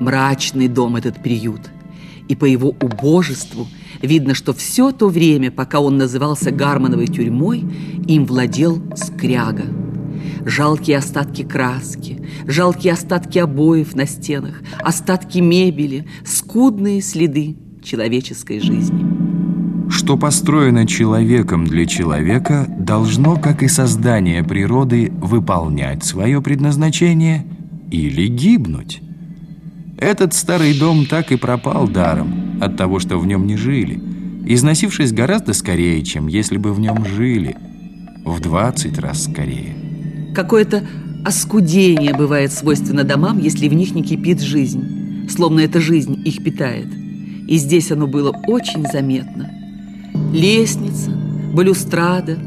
Мрачный дом этот приют. И по его убожеству видно, что все то время, пока он назывался Гармоновой тюрьмой, им владел скряга. Жалкие остатки краски, жалкие остатки обоев на стенах, остатки мебели, скудные следы человеческой жизни. Что построено человеком для человека, должно, как и создание природы, выполнять свое предназначение или гибнуть. Этот старый дом так и пропал даром от того, что в нем не жили, износившись гораздо скорее, чем если бы в нем жили, в 20 раз скорее. Какое-то оскудение бывает свойственно домам, если в них не кипит жизнь, словно эта жизнь их питает. И здесь оно было очень заметно. Лестница, балюстрада,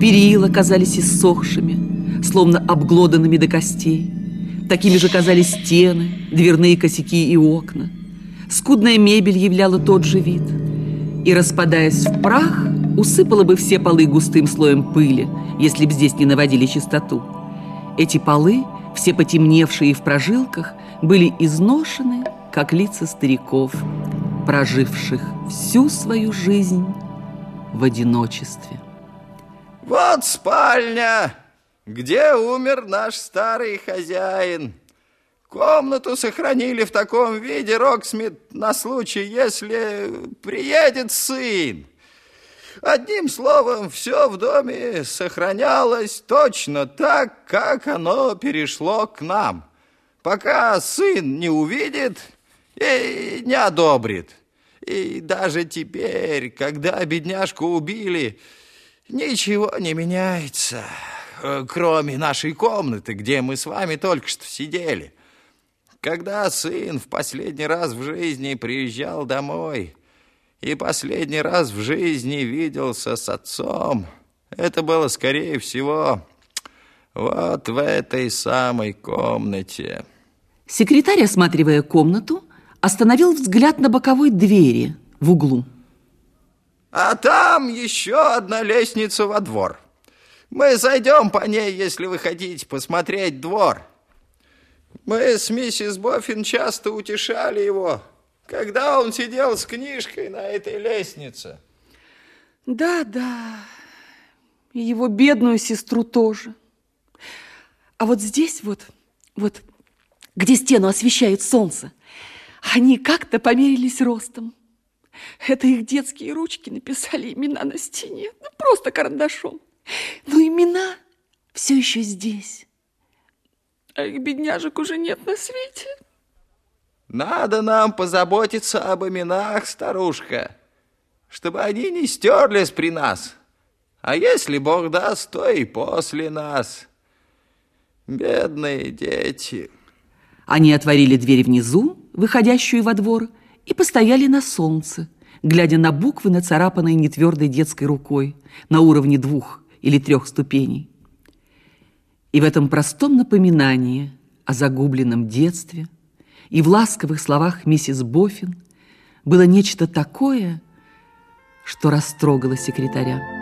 перила казались иссохшими, словно обглоданными до костей. Такими же казались стены, дверные косяки и окна. Скудная мебель являла тот же вид. И, распадаясь в прах, усыпала бы все полы густым слоем пыли, если б здесь не наводили чистоту. Эти полы, все потемневшие в прожилках, были изношены, как лица стариков, проживших всю свою жизнь в одиночестве. Вот спальня! Где умер наш старый хозяин? Комнату сохранили в таком виде, Роксмит, на случай, если приедет сын. Одним словом, все в доме сохранялось точно так, как оно перешло к нам. Пока сын не увидит и не одобрит. И даже теперь, когда бедняжку убили, ничего не меняется. Э, кроме нашей комнаты, где мы с вами только что сидели. Когда сын в последний раз в жизни приезжал домой и последний раз в жизни виделся с отцом, это было, скорее всего, вот в этой самой комнате. Секретарь, осматривая комнату, остановил взгляд на боковой двери в углу. А там еще одна лестница во двор. Мы зайдем по ней, если вы хотите посмотреть двор. Мы с миссис Боффин часто утешали его, когда он сидел с книжкой на этой лестнице. Да, да, и его бедную сестру тоже. А вот здесь вот, вот, где стену освещает солнце, они как-то померились ростом. Это их детские ручки написали имена на стене, ну, просто карандашом. Но имена все еще здесь. А их бедняжек уже нет на свете. Надо нам позаботиться об именах, старушка, чтобы они не стерлись при нас. А если Бог даст, то и после нас. Бедные дети. Они отворили дверь внизу, выходящую во двор, и постояли на солнце, глядя на буквы, нацарапанные нетвердой детской рукой на уровне двух или трех ступеней. И в этом простом напоминании о загубленном детстве и в ласковых словах миссис Боффин было нечто такое, что растрогало секретаря.